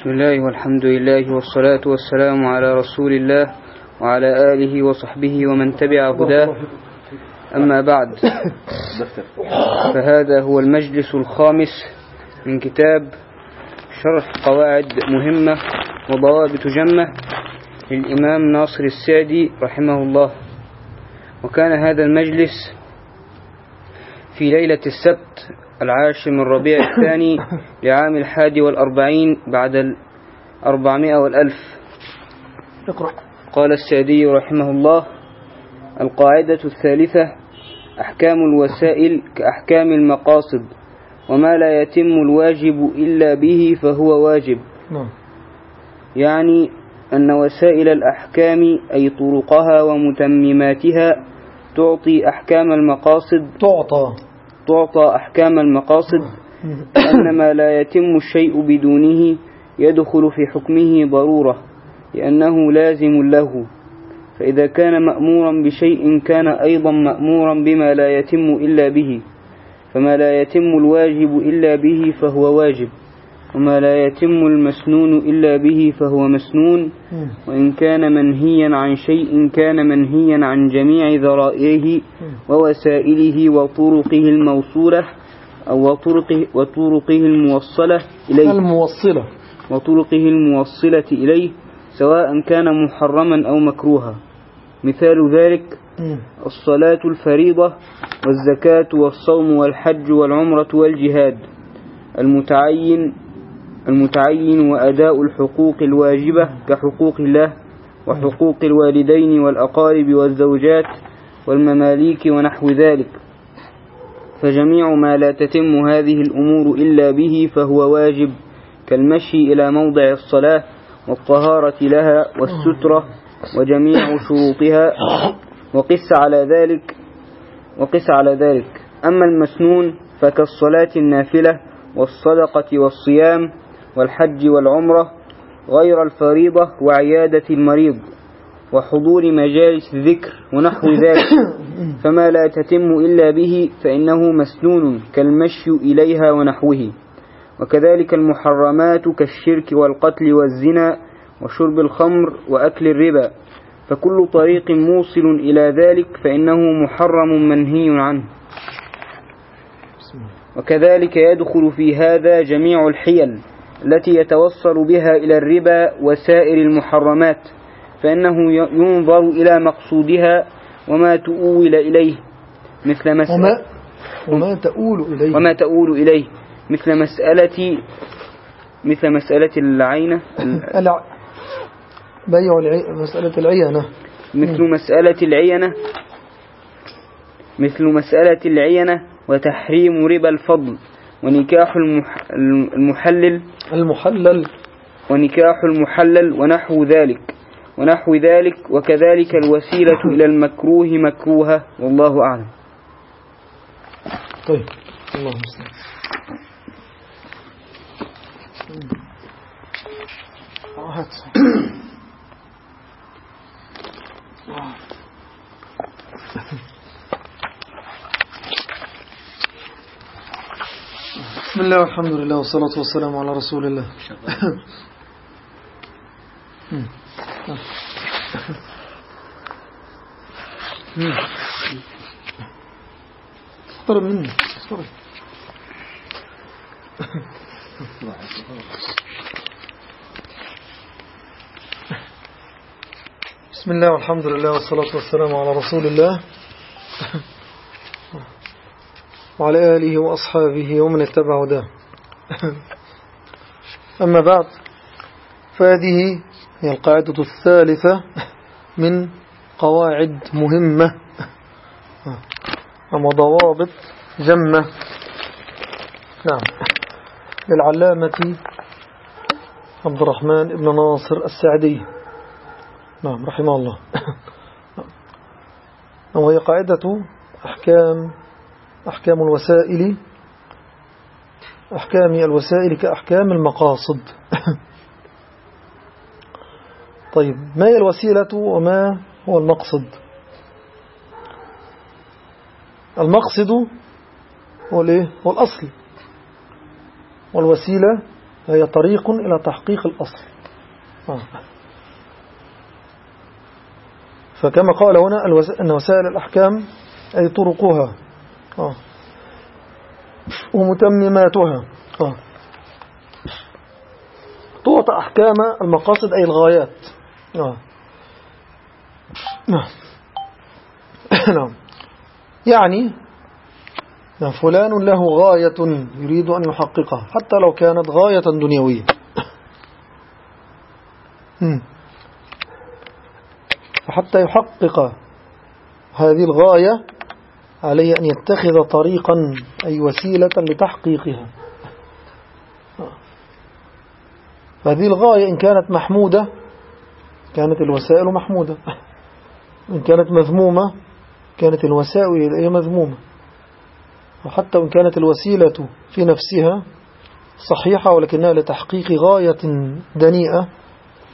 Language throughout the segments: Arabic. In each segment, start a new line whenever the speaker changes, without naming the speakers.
بسم الله والحمد لله والصلاة والسلام على رسول الله وعلى آله وصحبه ومن تبع هداه. أما بعد فهذا هو المجلس الخامس من كتاب شرح قواعد مهمة وضوابط جمة للإمام ناصر السعدي رحمه الله. وكان هذا المجلس في ليلة السبت العاشر من ربيع الثاني لعام الحادي والأربعين بعد الأربعمائة والألف.
اقرأ.
قال السعدي رحمه الله القاعدة الثالثة أحكام الوسائل كأحكام المقاصد وما لا يتم الواجب إلا به فهو واجب.
نعم.
يعني أن وسائل الأحكام أي طرقها ومتمماتها تعطي أحكام المقاصد.
تعطى.
تعطى أحكام المقاصد أن ما لا يتم الشيء بدونه يدخل في حكمه ضرورة لأنه لازم له. فإذا كان مأمورا بشيء كان أيضا مأمورا بما لا يتم إلا به. فما لا يتم الواجب إلا به فهو واجب. وما لا يتم المسنون إلا به فهو مسنون. وإن كان منهيا عن شيء كان منهيا عن جميع ذرائعه ووسائله وطرقه الموصولة أو وطرقه, وطرقه الموصلة إليه.
الموصلة.
وطرقه الموصلة إليه سواء كان محرما أو مكروها. مثال ذلك الصلاة الفريضة والزكاة والصوم والحج والعمرة والجهاد. المتعين المتعين وأداء الحقوق الواجبة كحقوق الله وحقوق الوالدين والأقارب والزوجات والمماليك ونحو ذلك. فجميع ما لا تتم هذه الأمور إلا به فهو واجب كالمشي إلى موضع الصلاة والطهارة لها والسترة وجميع شروطها. وقس على ذلك وقس على ذلك. أما المسنون فكالصلاة النافلة والصدقة والصيام والحج والعمرة غير الفريضة وعيادة المريض وحضور مجالس الذكر ونحو ذلك. فما لا تتم إلا به فإنه مسنون كالمشي إليها ونحوه. وكذلك المحرمات كالشرك والقتل والزنا وشرب الخمر وأكل الربا. فكل طريق موصل إلى ذلك فإنه محرم منهي عنه. وكذلك يدخل في هذا جميع الحيل. التي يتوصل بها إلى الربا وسائر المحرمات فإنه ينظر إلى مقصودها وما تؤول إليه مثل
وما
مسألة
وما تؤول إليه.
وما تؤول إليه مثل مسألة مثل مسألة العينة
الع... بيع العي... مسألة العينة.
مثل مسألة العينة مثل مسألة العينة وتحريم ربا الفضل. ونكاح المح... المحلل.
المحلل.
ونكاح المحلل ونحو ذلك. ونحو ذلك وكذلك الوسيلة إلى المكروه مكروهة. والله أعلم.
طيب. الله المستعان. هات بسم الله والحمد لله والصلاة والسلام على رسول الله. اقترب مني اقترب بسم الله والحمد لله والصلاة والسلام على رسول الله. وعلى آله وأصحابه ومن اتبع هداه. أما بعد فهذه هي القاعدة الثالثة من قواعد مهمة وضوابط جمة. نعم. للعلامة عبد الرحمن بن ناصر السعدي. نعم رحمه الله. وهي قاعدة أحكام أحكام الوسائل أحكام الوسائل كأحكام المقاصد. طيب ما هي الوسيلة وما هو المقصد؟ المقصد هو الإيه؟ هو الأصل. والوسيلة هي طريق إلى تحقيق الأصل. آه. فكما قال هنا أن وسائل الأحكام أي طرقها. آه. ومتمماتها آه. تعطى أحكام المقاصد أي الغايات آه. نعم نعم يعني فلان له غاية يريد أن يحققها حتى لو كانت غاية دنيوية فحتى يحقق هذه الغاية عليه أن يتخذ طريقا أي وسيلة لتحقيقها. هذه الغاية إن كانت محمودة كانت الوسائل محمودة. إن كانت مذمومة كانت الوسائل مذمومة. وحتى وإن كانت الوسيلة في نفسها صحيحة ولكنها لتحقيق غاية دنيئة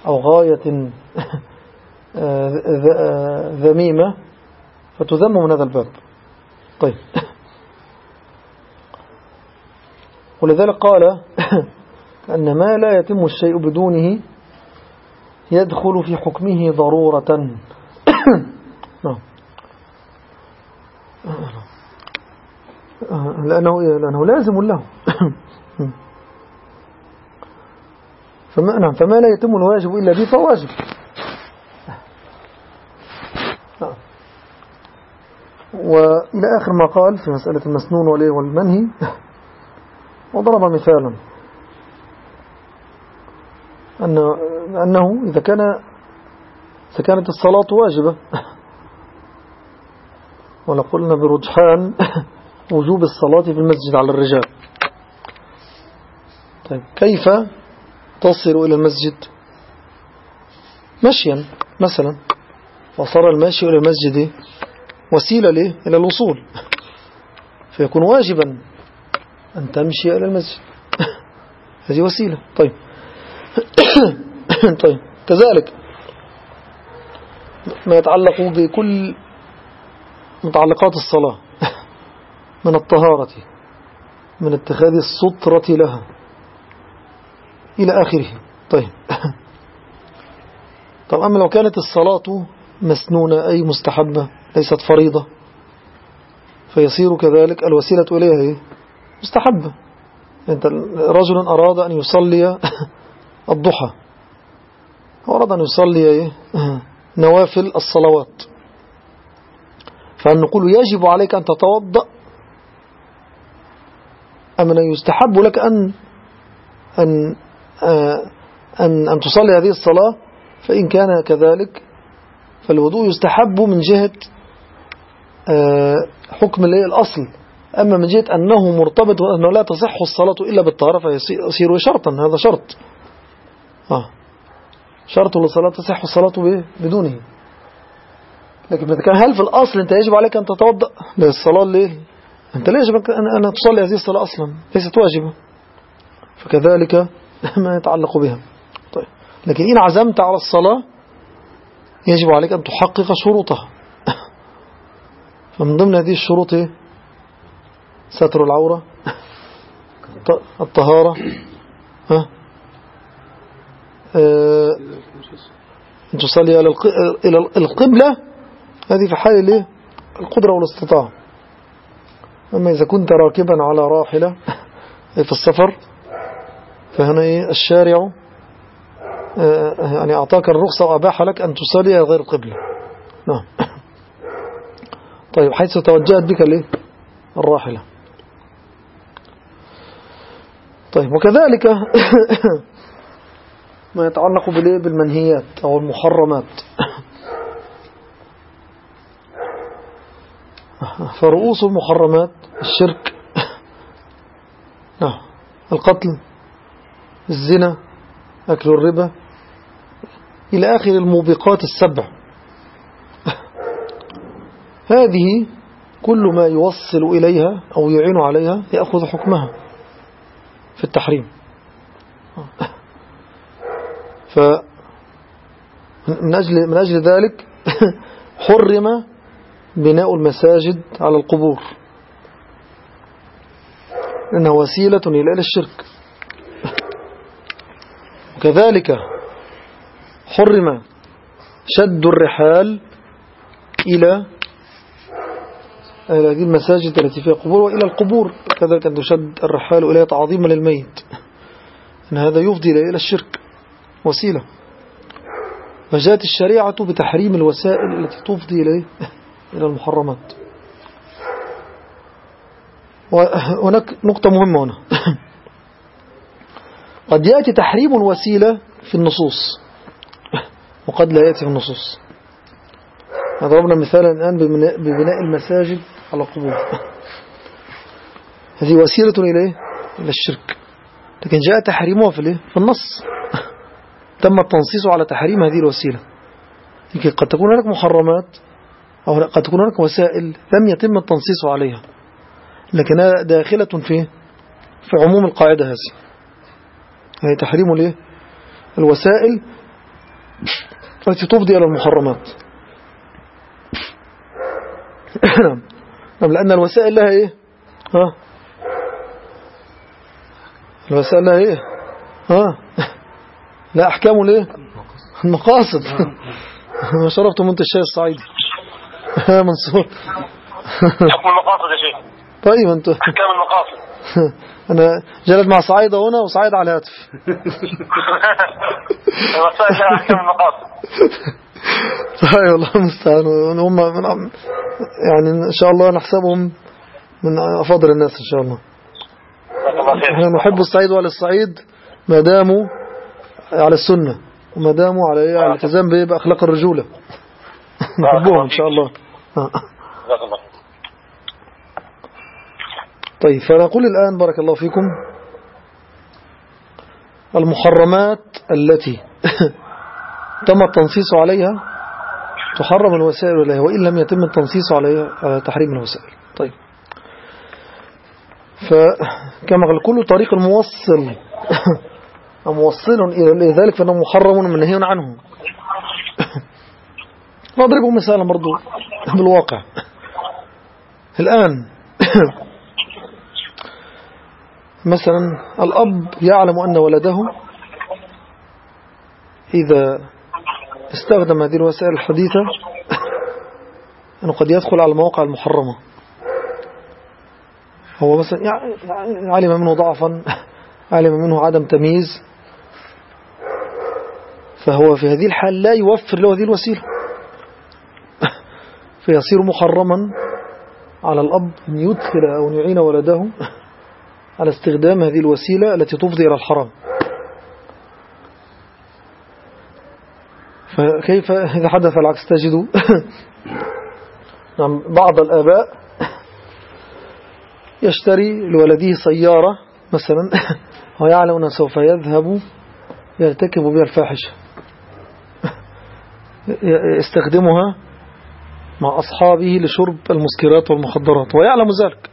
أو غاية ذميمة فتذم من هذا الباب. طيب. ولذلك قال أن ما لا يتم الشيء بدونه يدخل في حكمه ضرورة. نعم. لأنه, لأنه لازم له. فما, نعم. فما لا يتم الواجب إلا به فهو واجب نعم. وإلى آخر ما قال في مسألة المسنون والمنهي وضرب مثالا. أن أنه إذا كان إذا كانت الصلاة واجبة. ولقلنا برجحان وجوب الصلاة في المسجد على الرجال. طيب كيف تصل إلى المسجد؟ مشيا مثلا. وصار الماشي إلى المسجد وسيلة له إلى الوصول. فيكون واجبا أن تمشي إلى المسجد. هذه وسيلة. طيب. طيب. كذلك ما يتعلق بكل متعلقات الصلاة. من الطهارة من اتخاذ السطرة لها إلى آخره. طيب. طب أما لو كانت الصلاة مسنونة أي مستحبة؟ ليست فريضة. فيصير كذلك الوسيلة إليها مستحبة. أنت رجل أراد أن يصلي الضحى. أراد أن يصلي نوافل الصلوات. فأن نقول يجب عليك أن تتوضأ. أم أن يستحب لك أن أن أن, أن تصلي هذه الصلاة؟ فإن كان كذلك فالوضوء يستحب من جهة حكم الأصل. أما من جهة أنه مرتبط وأنه لا تصح الصلاة إلا بالطهارة فيصير شرطا هذا شرط. آه. شرط للصلاة تصح الصلاة بدونه. لكن كان هل في الأصل أنت يجب عليك أن تتوضأ؟ للصلاة الليل أنت لا يجب أن تصلي هذه الصلاة أصلا ليست واجبة. فكذلك ما يتعلق بها. طيب. لكن إن عزمت على الصلاة يجب عليك أن تحقق شروطها. فمن ضمن هذه الشروط ستر العورة. الطهارة. ها؟ آه، أن تصلي إلى القبلة. هذه في حال الإيه؟ القدرة والاستطاعة. أما إذا كنت راكبا على راحلة في السفر فهنا إيه؟ الشارع آه، يعني أعطاك الرخصة وأباح لك أن تصلي غير القبلة. نعم. طيب حيث توجهت بك ليه الراحلة. طيب وكذلك ما يتعلق بالمنهيات أو المحرمات. فرؤوس المحرمات الشرك. نعم القتل الزنا أكل الربا. إلى آخر الموبقات السبع. هذه كل ما يوصل إليها أو يعين عليها يأخذ حكمها في التحريم. ف من أجل, من أجل ذلك حرم بناء المساجد على القبور. لأنها وسيلة إلى الشرك. كذلك حرم شد الرحال إلى هذه المساجد التي فيها قبور وإلى القبور. كذلك أن تشد الرحال إليها تعظيما للميت. أن هذا يفضي إلى الشرك. وسيلة. فجاءت الشريعة بتحريم الوسائل التي تفضي إليه إلى المحرمات. وهناك نقطة مهمة هنا. قد يأتي تحريم الوسيلة في النصوص. وقد لا يأتي في النصوص. ضربنا مثالا الآن ببناء المساجد. على القبور هذه وسيلة إلى إلى الشرك. لكن جاء تحريمها في في النص. تم التنصيص على تحريم هذه الوسيلة. لكن قد تكون هناك محرمات أو قد تكون هناك وسائل لم يتم التنصيص عليها. لكنها داخلة في في عموم القاعدة هذه. هي تحريم الايه الوسائل التي تفضي إلى المحرمات. نعم. لأن الوسائل لها إيه؟ ها؟ الوسائل لها إيه؟ ها؟ لا أحكام ليه المقاصد. ما شربتم انت الشاي الصعيدي. يا منصور
حكم المقاصد يا شيخ.
طيب أنت.
أحكام المقاصد.
أنا جلد مع صعيدة هنا وصعيد على الهاتف.
الوسائل لها أحكام المقاصد.
طيب والله المستعان. هم من يعني إن شاء الله نحسبهم من افاضل الناس إن شاء الله. إحنا نحب الصعيد وعلى الصعيد ما داموا على السنة وما داموا على إيه؟ على الالتزام بأخلاق الرجولة. نحبهم إن شاء الله. طيب فنقول الآن بارك الله فيكم المحرمات التي تم التنصيص عليها تحرم الوسائل إليها وإن لم يتم التنصيص على تحريم الوسائل. طيب. فكما قال كل طريق موصل. موصل إلى ذلك فإنه محرم ومنهي عنه. نضربه مثالا برضو بالواقع. الآن مثلا الأب يعلم أن ولده إذا استخدم هذه الوسائل الحديثة أنه قد يدخل على المواقع المحرمة. هو مثلا علم منه ضعفا علم منه عدم تمييز. فهو في هذه الحال لا يوفر له هذه الوسيلة. فيصير محرما على الأب أن يدخل أو أن يعين ولده على استخدام هذه الوسيلة التي تفضي إلى الحرام. فكيف إذا حدث العكس تجد نعم بعض الآباء يشتري لولده سيارة مثلا ويعلم أنه سوف يذهب يرتكب بها الفاحشة. يستخدمها مع أصحابه لشرب المسكرات والمخدرات ويعلم ذلك.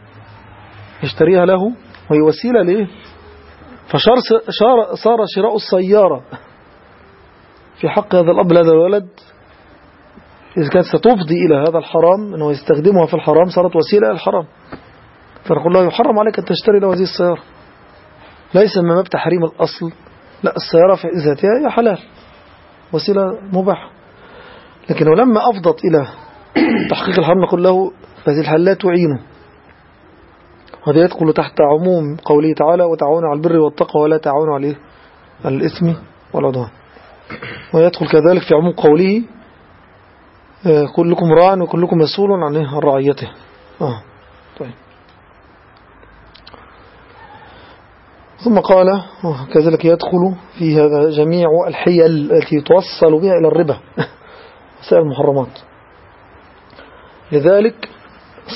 يشتريها له وهي وسيلة ليه صار شراء السيارة. في حق هذا الأب لهذا الولد. إذا كانت ستفضي إلى هذا الحرام أنه يستخدمها في الحرام صارت وسيلة إلى الحرام. فنقول له يحرم عليك أن تشتري له هذه السيارة. ليس من باب تحريم الأصل. لا السيارة في ذاتها هي حلال. وسيلة مباحة. لكنه لما أفضت إلى تحقيق الحرم نقول له فهذه الحال لا تعينه. وهذا يدخل تحت عموم قوله تعالى وتعاونوا على البر والتقوى ولا تعاونوا على الإثم والعدوان. ويدخل كذلك في عموم قوله آه، كلكم راع وكلكم مسؤول عن رعيته. آه. طيب. ثم قال آه، كذلك يدخل في هذا جميع الحيل التي توصل بها إلى الربا سائر المحرمات. لذلك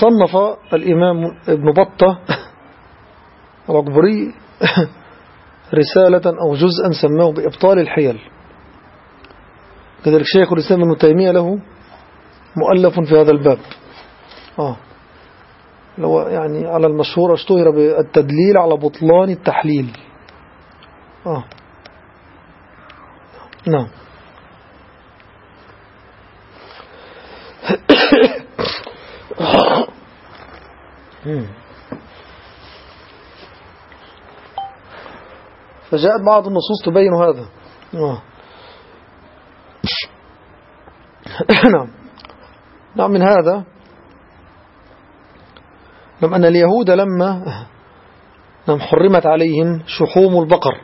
صنف الإمام ابن بطة الأكبري رسالة أو جزءا سماه بإبطال الحيل. كذلك شيخ الإسلام ابن تيمية له مؤلف في هذا الباب. آه. لو يعني على المشهور اشتهر بالتدليل على بطلان التحليل. آه. نعم. فجاءت بعض النصوص تبين هذا. آه. نعم. نعم من هذا. نعم أن اليهود لما نعم حرمت عليهم شحوم البقر.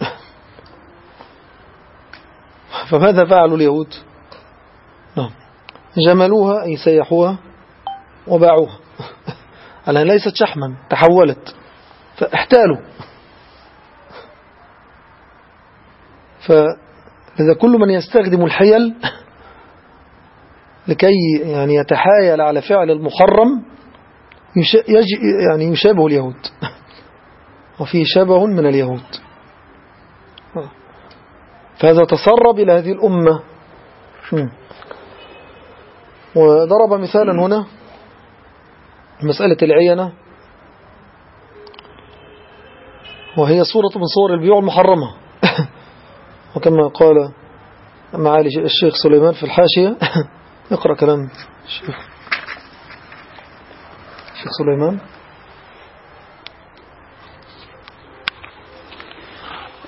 فماذا فعلوا اليهود؟ نعم. جملوها أي سيحوها وباعوها. على ليست شحما تحولت. فاحتالوا. فإذا كل من يستخدم الحيل لكي يعني يتحايل على فعل المحرم يعني يشابه اليهود. وفيه شبه من اليهود. فهذا تسرب إلى هذه الأمة وضرب مثالا هنا مسألة العينة. وهي صورة من صور البيوع المحرمة. وكما قال معالي الشيخ سليمان في الحاشية اقرأ كلام الشيخ. الشيخ سليمان.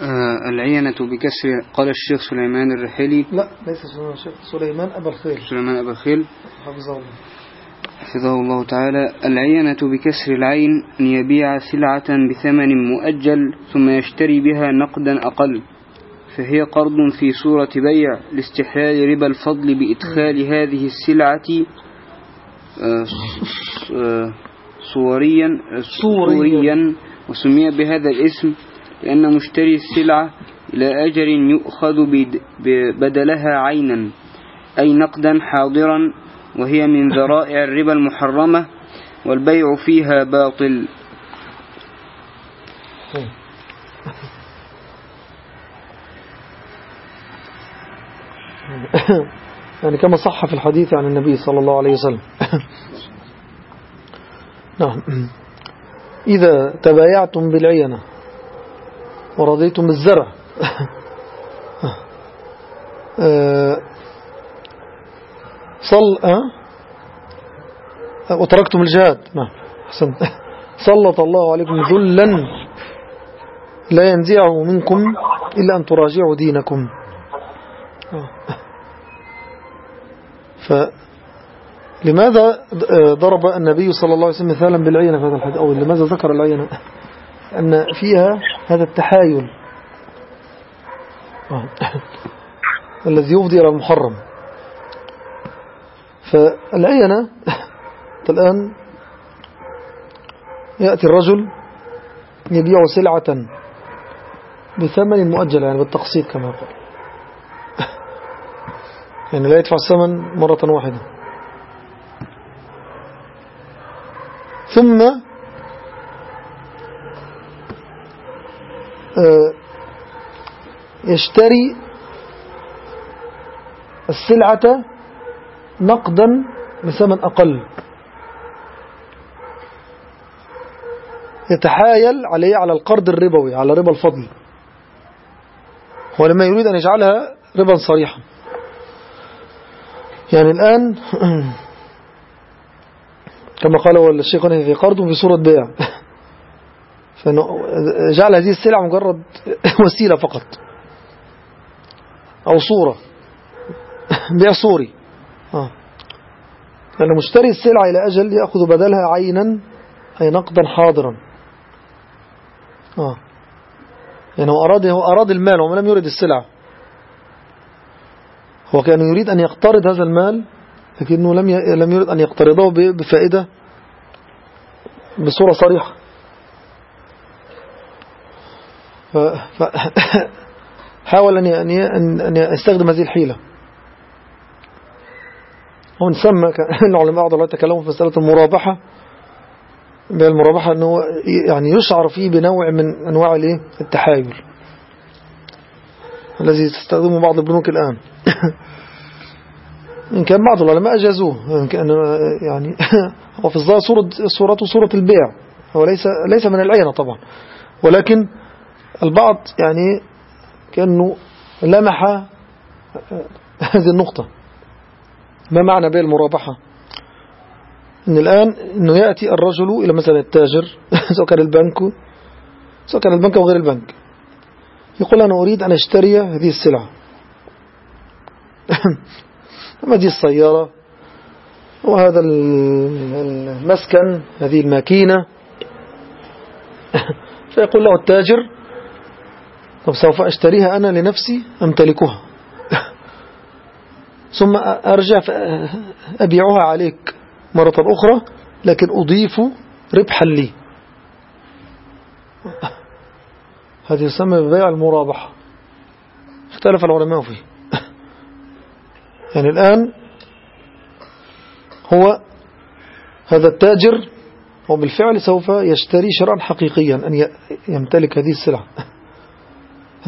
آه العينة بكسر قال الشيخ سليمان الرحيلي.
لا ليس الشيخ سليمان أبا الخيل.
سليمان أبا الخيل.
حفظه الله.
حفظه الله تعالى. العينة بكسر العين أن يبيع سلعة بثمن مؤجل ثم يشتري بها نقدا أقل. فهي قرض في صورة بيع لاستحلال ربا الفضل بإدخال هذه السلعة آه، آه، صوريا صوريا. وسمي بهذا الاسم لأن مشتري السلعة إلى أجر يؤخذ بدلها عينا أي نقدا حاضرا وهي من ذرائع الربا المحرمة والبيع فيها باطل.
يعني كما صح في الحديث عن النبي صلى الله عليه وسلم. نعم. إذا تبايعتم بالعينة ورضيتم بالزرع آه، صل أه؟ وتركتم الجهاد. نعم. سلط الله عليكم ذلا لا ينزعه منكم إلا أن تراجعوا دينكم. آه. فلماذا ضرب النبي صلى الله عليه وسلم مثالا بالعينة في هذا الحديث؟ أو لماذا ذكر العينة؟ أن فيها هذا التحايل. آه. الذي يفضي إلى المحرم. فالعينة الآن يأتي الرجل يبيع سلعة بثمن مؤجل يعني بالتقسيط كما قال يعني لا يدفع الثمن مرة واحدة. ثم آه، يشتري السلعة نقدا بثمن أقل. يتحايل عليه على القرض الربوي على ربا الفضل. هو لما يريد أن يجعلها ربا صريحا. يعني الآن كما قال الشيخ في قرض في صورة بيع فجعل هذه السلعة مجرد وسيلة فقط. أو صورة. بيع صوري. آه. لأن مشتري السلعة إلى أجل يأخذ بدلها عينا أي نقدا حاضرا. آه. يعني هو أراد, هو أراد المال وما لم يرد السلعة هو كان يريد أن يقترض هذا المال لكنه لم لم يرد أن يقترضه بفائدة بصورة صريحة. حاول أن أن يستخدم هذه الحيلة. هو نسمى العلماء بعض الله يتكلموا في مسألة المرابحة. بالمرابحة أنه يعني يشعر فيه بنوع من أنواع التحايل. الذي تستخدمه بعض البنوك الآن. إن كان بعض العلماء أجازوه إن كان يعني هو في الظاهر صورة صورته صورة البيع هو ليس ليس من العينة طبعا. ولكن البعض يعني كأنه لمح هذه النقطة. ما معنى بيع المرابحة؟ إن الآن إنه يأتي الرجل إلى مثلا التاجر سواء كان البنك سواء كان البنك أو غير البنك يقول أنا أريد أن أشتري هذه السلعة. أما هذه السيارة وهذا المسكن هذه الماكينة. فيقول له التاجر طب سوف أشتريها أنا لنفسي أمتلكها ثم أرجع أبيعها عليك مرة أخرى لكن أضيف ربحا لي. هذه يسمى ببيع المرابحة. اختلف العلماء فيه. يعني الآن هو هذا التاجر هو بالفعل سوف يشتري شراء حقيقيا أن يمتلك هذه السلعة.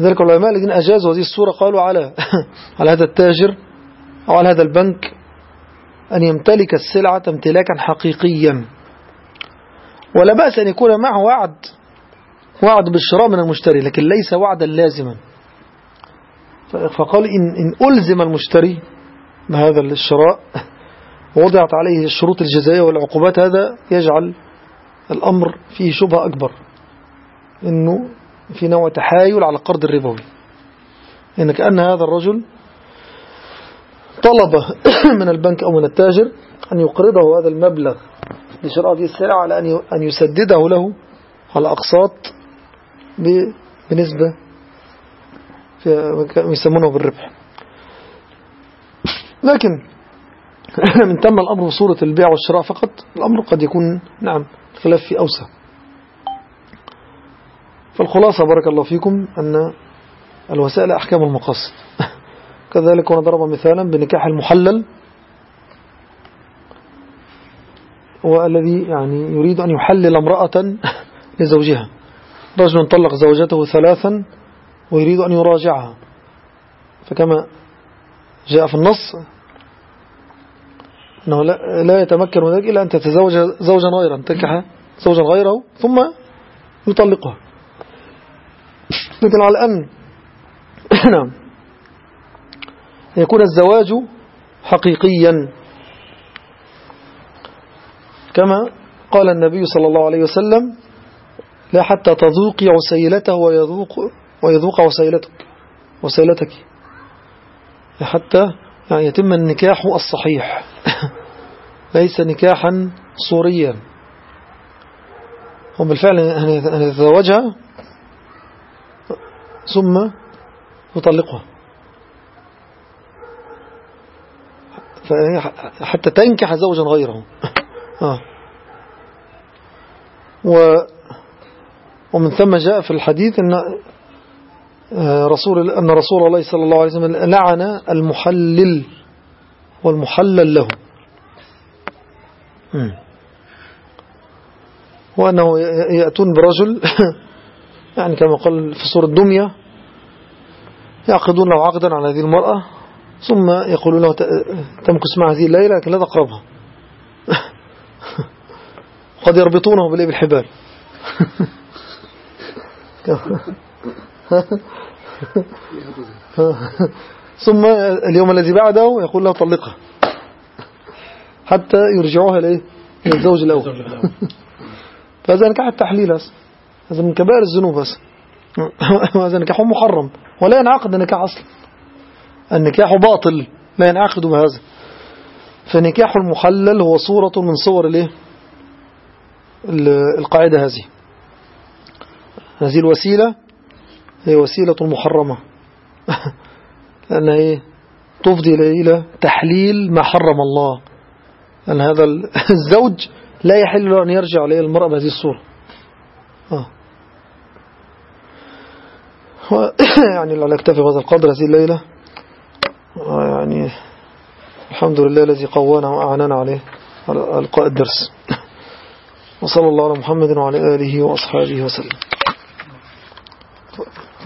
ذلك العلماء الذين أجازوا هذه الصورة قالوا على على هذا التاجر أو على هذا البنك أن يمتلك السلعة امتلاكا حقيقيا. ولا بأس أن يكون معه وعد وعد بالشراء من المشتري لكن ليس وعدا لازما. فقال إن, إن ألزم المشتري بهذا الشراء ووضعت عليه الشروط الجزائية والعقوبات هذا يجعل الأمر فيه شبهة أكبر إنه في نوع تحايل على القرض الربوي. إن كأن هذا الرجل طلب من البنك أو من التاجر أن يقرضه هذا المبلغ لشراء هذه السلعة على أن يسدده له على أقساط بنسبة يسمونه بالربح. لكن من تم الأمر بصورة البيع والشراء فقط الأمر قد يكون نعم خلاف في أوسع. فالخلاصة بارك الله فيكم أن الوسائل أحكام المقاصد. كذلك ونضرب مثالا بنكاح المحلل والذي يعني يريد أن يحلل امرأة لزوجها. رجل طلق زوجته ثلاثا ويريد أن يراجعها. فكما جاء في النص أنه لا يتمكن من ذلك إلا أن تتزوج زوجا غيرا تنكح زوجا غيره ثم يطلقها. لكن على أن نعم. يكون الزواج حقيقيا. كما قال النبي صلى الله عليه وسلم لا حتى تذوقي عسيلته ويذوق, ويذوق عسيلتك وسيلتك. حتى يعني يتم النكاح الصحيح. ليس نكاحا صوريا. هم بالفعل أن يتزوجها ثم يطلقها حتى تنكح زوجا غيره. آه. و ومن ثم جاء في الحديث أن آه، رسول أن رسول الله صلى الله عليه وسلم لعن المحلل والمحلل له. وأنه يأتون برجل يعني كما قال في سورة دمية يعقدون له عقدا على هذه المرأة ثم يقولون له تمكس مع هذه الليلة لكن لا تقربها. قد يربطونه بالإيه بالحبال ثم اليوم الذي بعده يقول له طلقها. حتى يرجعوها لإيه؟ للزوج الأول. فهذا نكاح التحليل هذا من كبائر الذنوب بس هذا نكاح محرم ولا ينعقد النكاح أصلا. النكاح باطل لا ينعقد بهذا. فنكاح المحلل هو صورة من صور الإيه؟ القاعدة هذه. هذه الوسيلة هي وسيلة محرمة. لأنها إيه؟ تفضي إلى تحليل ما حرم الله. أن هذا الزوج لا يحل له أن يرجع إلى المرأة بهذه الصورة. آه. يعني لا نكتفي بهذا القدر هذه الليلة. آه، يعني الحمد لله الذي قوانا وأعاننا عليه على ألقاء الدرس. وصلى الله على محمد وعلى آله وأصحابه وسلم.